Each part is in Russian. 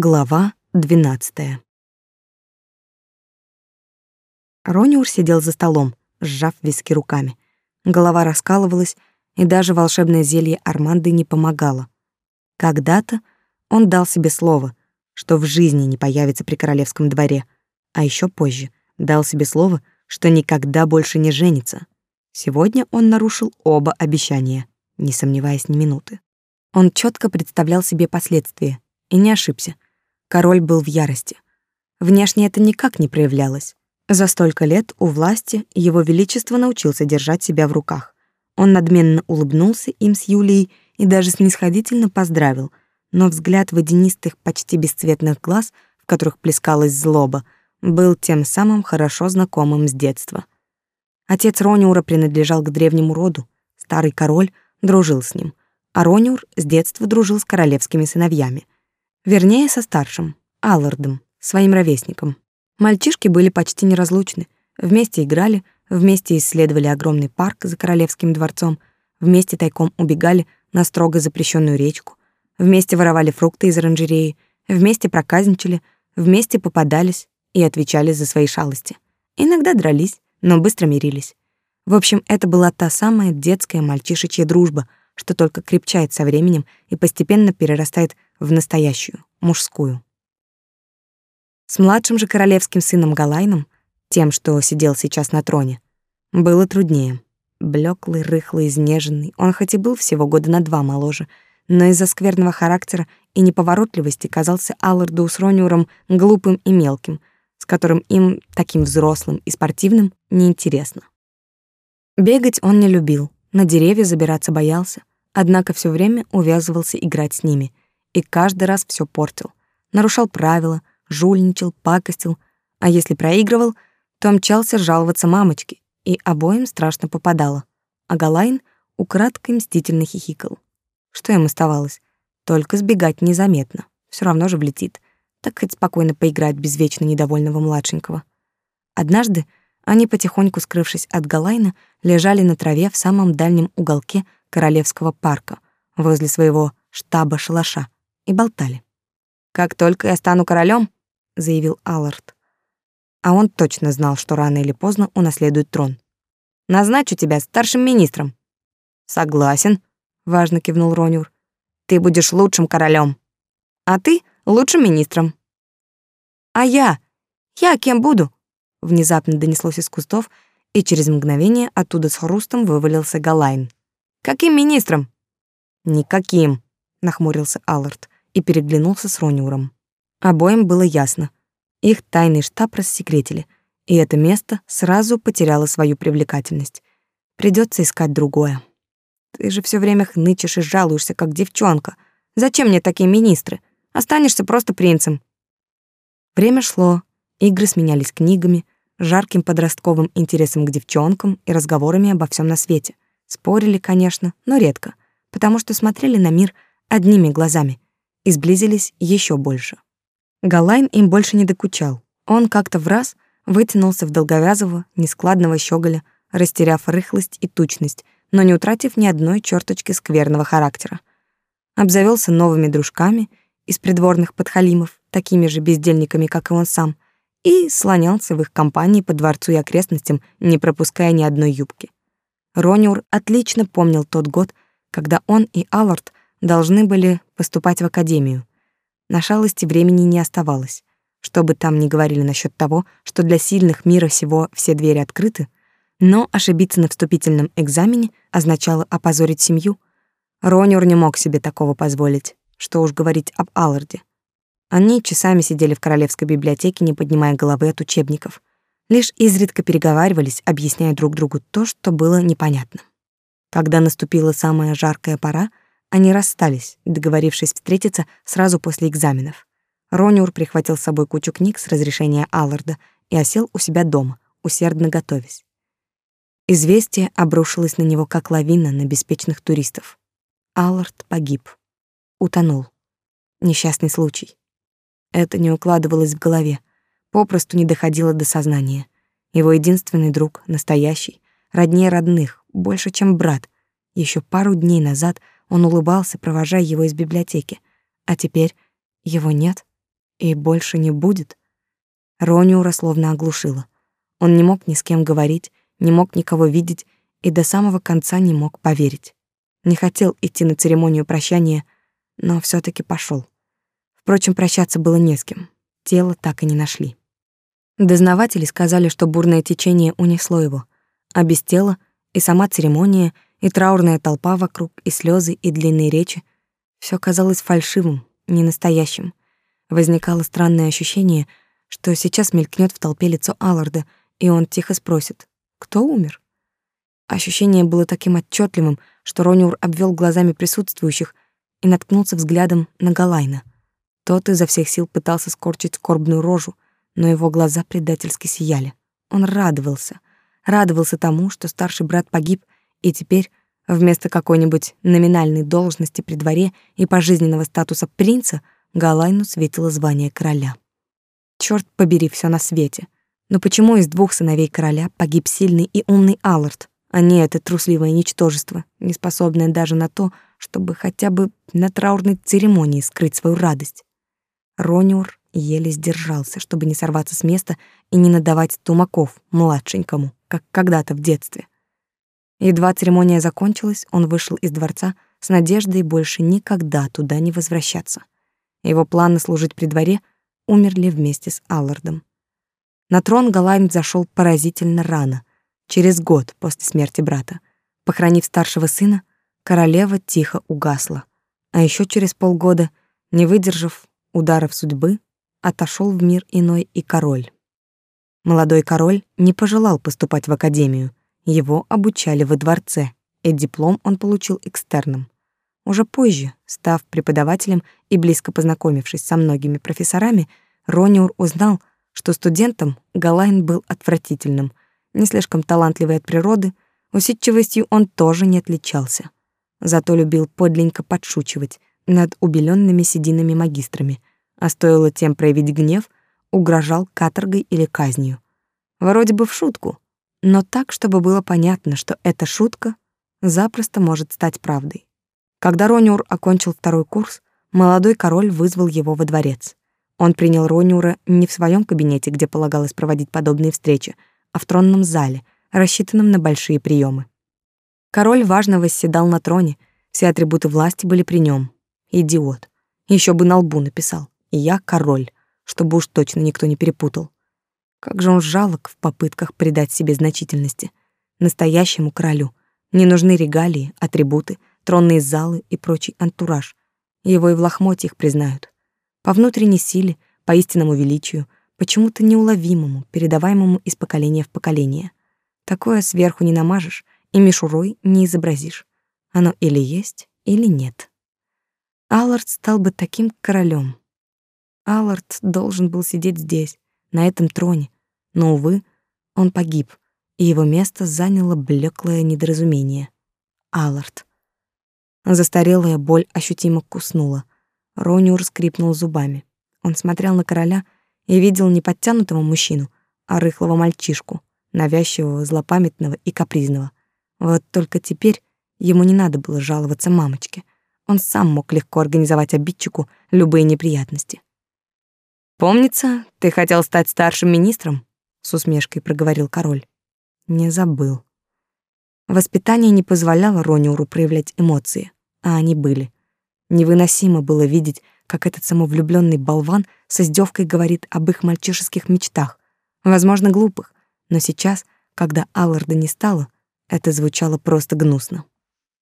Глава 12. Рониур сидел за столом, сжав виски руками. Голова раскалывалась, и даже волшебное зелье Арманды не помогало. Когда-то он дал себе слово, что в жизни не появится при королевском дворе, а еще позже дал себе слово, что никогда больше не женится. Сегодня он нарушил оба обещания, не сомневаясь ни минуты. Он четко представлял себе последствия и не ошибся — Король был в ярости. Внешне это никак не проявлялось. За столько лет у власти его величество научился держать себя в руках. Он надменно улыбнулся им с Юлией и даже снисходительно поздравил, но взгляд водянистых, почти бесцветных глаз, в которых плескалась злоба, был тем самым хорошо знакомым с детства. Отец Рониура принадлежал к древнему роду, старый король дружил с ним, а Рониур с детства дружил с королевскими сыновьями — Вернее, со старшим, Аллардом, своим ровесником. Мальчишки были почти неразлучны. Вместе играли, вместе исследовали огромный парк за королевским дворцом, вместе тайком убегали на строго запрещенную речку, вместе воровали фрукты из оранжереи, вместе проказничали, вместе попадались и отвечали за свои шалости. Иногда дрались, но быстро мирились. В общем, это была та самая детская мальчишечья дружба, что только крепчает со временем и постепенно перерастает в настоящую, мужскую. С младшим же королевским сыном Галайном, тем, что сидел сейчас на троне, было труднее. Блеклый, рыхлый, изнеженный, он хоть и был всего года на два моложе, но из-за скверного характера и неповоротливости казался Алларду с Рониуром глупым и мелким, с которым им, таким взрослым и спортивным, неинтересно. Бегать он не любил, на деревья забираться боялся, однако все время увязывался играть с ними, и каждый раз все портил. Нарушал правила, жульничал, пакостил, а если проигрывал, то мчался жаловаться мамочке, и обоим страшно попадало. А Галайн украдкой мстительно хихикал. Что им оставалось? Только сбегать незаметно. Все равно же влетит. Так хоть спокойно поиграть без вечно недовольного младшенького. Однажды они, потихоньку скрывшись от Галайна, лежали на траве в самом дальнем уголке Королевского парка, возле своего штаба-шалаша — и болтали. «Как только я стану королем, заявил Аллард. А он точно знал, что рано или поздно унаследует трон. «Назначу тебя старшим министром». «Согласен», — важно кивнул Ронюр. «Ты будешь лучшим королем, а ты — лучшим министром». «А я? Я кем буду?» — внезапно донеслось из кустов, и через мгновение оттуда с хрустом вывалился Галайн. «Каким министром?» «Никаким», — нахмурился Аллард и переглянулся с Рониуром. Обоим было ясно. Их тайный штаб рассекретили, и это место сразу потеряло свою привлекательность. Придется искать другое. Ты же все время хнычешь и жалуешься, как девчонка. Зачем мне такие министры? Останешься просто принцем. Время шло, игры сменялись книгами, жарким подростковым интересом к девчонкам и разговорами обо всем на свете. Спорили, конечно, но редко, потому что смотрели на мир одними глазами — и сблизились еще больше. Галайн им больше не докучал. Он как-то в раз вытянулся в долговязого, нескладного щеголя, растеряв рыхлость и тучность, но не утратив ни одной черточки скверного характера. Обзавелся новыми дружками из придворных подхалимов, такими же бездельниками, как и он сам, и слонялся в их компании по дворцу и окрестностям, не пропуская ни одной юбки. Рониур отлично помнил тот год, когда он и Аллард должны были поступать в академию. На шалости времени не оставалось. Что бы там ни говорили насчет того, что для сильных мира всего все двери открыты, но ошибиться на вступительном экзамене означало опозорить семью. Ронюр не мог себе такого позволить, что уж говорить об Алларде. Они часами сидели в королевской библиотеке, не поднимая головы от учебников. Лишь изредка переговаривались, объясняя друг другу то, что было непонятно. Когда наступила самая жаркая пора — они расстались, договорившись встретиться сразу после экзаменов. Рониур прихватил с собой кучу книг с разрешения Алларда и осел у себя дома, усердно готовясь. Известие обрушилось на него как лавина на беспечных туристов. Аллард погиб. Утонул. Несчастный случай. Это не укладывалось в голове, попросту не доходило до сознания. Его единственный друг, настоящий, роднее родных, больше, чем брат, еще пару дней назад — он улыбался, провожая его из библиотеки. А теперь его нет и больше не будет. Рониура словно оглушила. Он не мог ни с кем говорить, не мог никого видеть и до самого конца не мог поверить. Не хотел идти на церемонию прощания, но все таки пошел. Впрочем, прощаться было не с кем. Тело так и не нашли. Дознаватели сказали, что бурное течение унесло его, а без тела и сама церемония — и траурная толпа вокруг, и слезы, и длинные речи все казалось фальшивым, ненастоящим. Возникало странное ощущение, что сейчас мелькнет в толпе лицо Алларда, и он тихо спросит «Кто умер?». Ощущение было таким отчетливым, что Рониур обвел глазами присутствующих и наткнулся взглядом на Галайна. Тот изо всех сил пытался скорчить скорбную рожу, но его глаза предательски сияли. Он радовался, радовался тому, что старший брат погиб, и теперь вместо какой-нибудь номинальной должности при дворе и пожизненного статуса принца Галайну светило звание короля. Черт побери все на свете. Но почему из двух сыновей короля погиб сильный и умный Аллард, а не это трусливое ничтожество, не способное даже на то, чтобы хотя бы на траурной церемонии скрыть свою радость? Рониур еле сдержался, чтобы не сорваться с места и не надавать тумаков младшенькому, как когда-то в детстве. Едва церемония закончилась, он вышел из дворца с надеждой больше никогда туда не возвращаться. Его планы служить при дворе умерли вместе с Аллардом. На трон Галайн зашел поразительно рано, через год после смерти брата. Похоронив старшего сына, королева тихо угасла. А еще через полгода, не выдержав ударов судьбы, отошел в мир иной и король. Молодой король не пожелал поступать в академию, его обучали во дворце, и диплом он получил экстерном. Уже позже, став преподавателем и близко познакомившись со многими профессорами, Рониур узнал, что студентом Галайн был отвратительным, не слишком талантливый от природы, усидчивостью он тоже не отличался. Зато любил подленько подшучивать над убеленными сединами магистрами, а стоило тем проявить гнев, угрожал каторгой или казнью. Вроде бы в шутку, но так, чтобы было понятно, что эта шутка запросто может стать правдой. Когда Рониур окончил второй курс, молодой король вызвал его во дворец. Он принял Рониура не в своем кабинете, где полагалось проводить подобные встречи, а в тронном зале, рассчитанном на большие приемы. Король важно восседал на троне, все атрибуты власти были при нем. Идиот. Еще бы на лбу написал «Я король», чтобы уж точно никто не перепутал. Как же он жалок в попытках придать себе значительности. Настоящему королю не нужны регалии, атрибуты, тронные залы и прочий антураж. Его и в лохмотьях признают. По внутренней силе, по истинному величию, почему-то неуловимому, передаваемому из поколения в поколение. Такое сверху не намажешь и мишурой не изобразишь. Оно или есть, или нет. Аллард стал бы таким королем. Аллард должен был сидеть здесь, на этом троне, но, увы, он погиб, и его место заняло блеклое недоразумение. Аллард. Застарелая боль ощутимо куснула. Рониур скрипнул зубами. Он смотрел на короля и видел не подтянутого мужчину, а рыхлого мальчишку, навязчивого, злопамятного и капризного. Вот только теперь ему не надо было жаловаться мамочке. Он сам мог легко организовать обидчику любые неприятности. «Помнится, ты хотел стать старшим министром?» — с усмешкой проговорил король. Не забыл. Воспитание не позволяло Рониуру проявлять эмоции а они были. Невыносимо было видеть, как этот самовлюбленный болван с издевкой говорит об их мальчишеских мечтах, возможно, глупых, но сейчас, когда Алларда не стало, это звучало просто гнусно.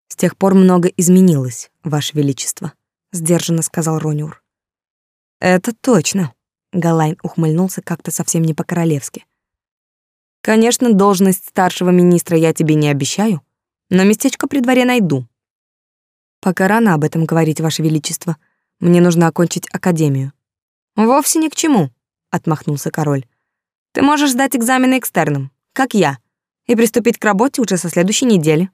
«С тех пор много изменилось, Ваше Величество», — сдержанно сказал Рониур. «Это точно», — Галайн ухмыльнулся как-то совсем не по-королевски. «Конечно, должность старшего министра я тебе не обещаю, но местечко при дворе найду. Пока рано об этом говорить, Ваше Величество. Мне нужно окончить академию. Вовсе ни к чему, отмахнулся король. Ты можешь сдать экзамены экстерном, как я, и приступить к работе уже со следующей недели.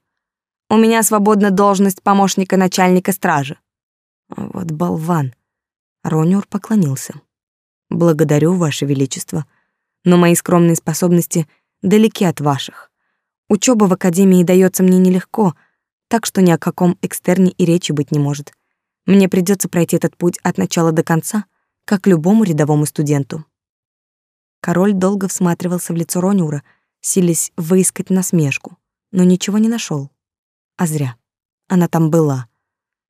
У меня свободна должность помощника начальника стражи. Вот болван. Рониур поклонился. Благодарю, Ваше Величество, но мои скромные способности далеки от ваших. Учеба в академии дается мне нелегко — так что ни о каком экстерне и речи быть не может. Мне придется пройти этот путь от начала до конца, как любому рядовому студенту. Король долго всматривался в лицо Ронюра, силясь выискать насмешку, но ничего не нашел. А зря. Она там была.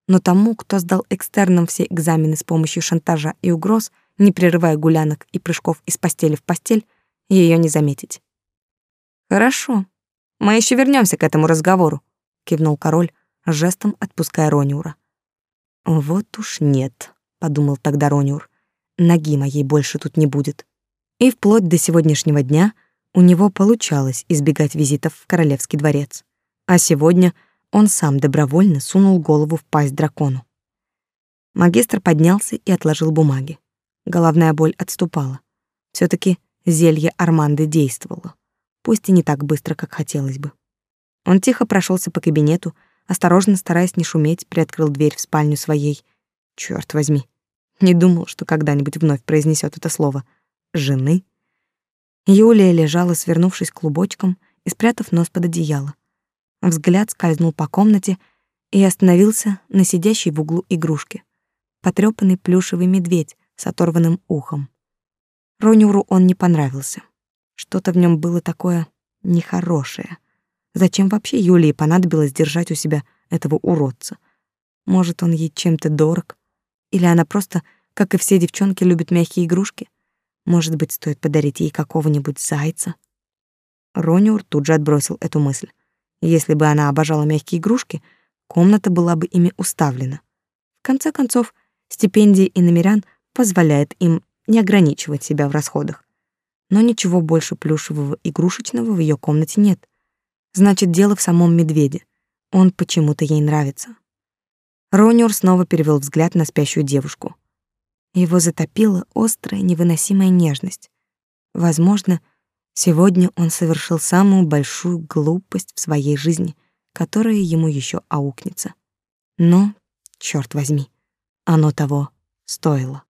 Но тому, кто сдал экстерном все экзамены с помощью шантажа и угроз, не прерывая гулянок и прыжков из постели в постель, ее не заметить. «Хорошо, мы еще вернемся к этому разговору», — кивнул король, жестом отпуская Рониура. «Вот уж нет», — подумал тогда Рониур, — «ноги моей больше тут не будет». И вплоть до сегодняшнего дня у него получалось избегать визитов в королевский дворец. А сегодня он сам добровольно сунул голову в пасть дракону. Магистр поднялся и отложил бумаги. Головная боль отступала. все таки зелье Арманды действовало, пусть и не так быстро, как хотелось бы. Он тихо прошелся по кабинету, осторожно стараясь не шуметь, приоткрыл дверь в спальню своей. Черт возьми, не думал, что когда-нибудь вновь произнесет это слово — жены. Юлия лежала, свернувшись клубочком и спрятав нос под одеяло. Взгляд скользнул по комнате и остановился на сидящей в углу игрушке. Потрёпанный плюшевый медведь с оторванным ухом. Ронюру он не понравился. Что-то в нем было такое нехорошее. Зачем вообще Юлии понадобилось держать у себя этого уродца? Может, он ей чем-то дорог? Или она просто, как и все девчонки, любит мягкие игрушки? Может быть, стоит подарить ей какого-нибудь зайца? Рониур тут же отбросил эту мысль. Если бы она обожала мягкие игрушки, комната была бы ими уставлена. В конце концов, стипендии и намерян позволяет им не ограничивать себя в расходах. Но ничего больше плюшевого игрушечного в ее комнате нет. Значит, дело в самом медведе. Он почему-то ей нравится. Рониур снова перевел взгляд на спящую девушку. Его затопила острая, невыносимая нежность. Возможно, сегодня он совершил самую большую глупость в своей жизни, которая ему еще аукнется. Но, черт возьми, оно того стоило.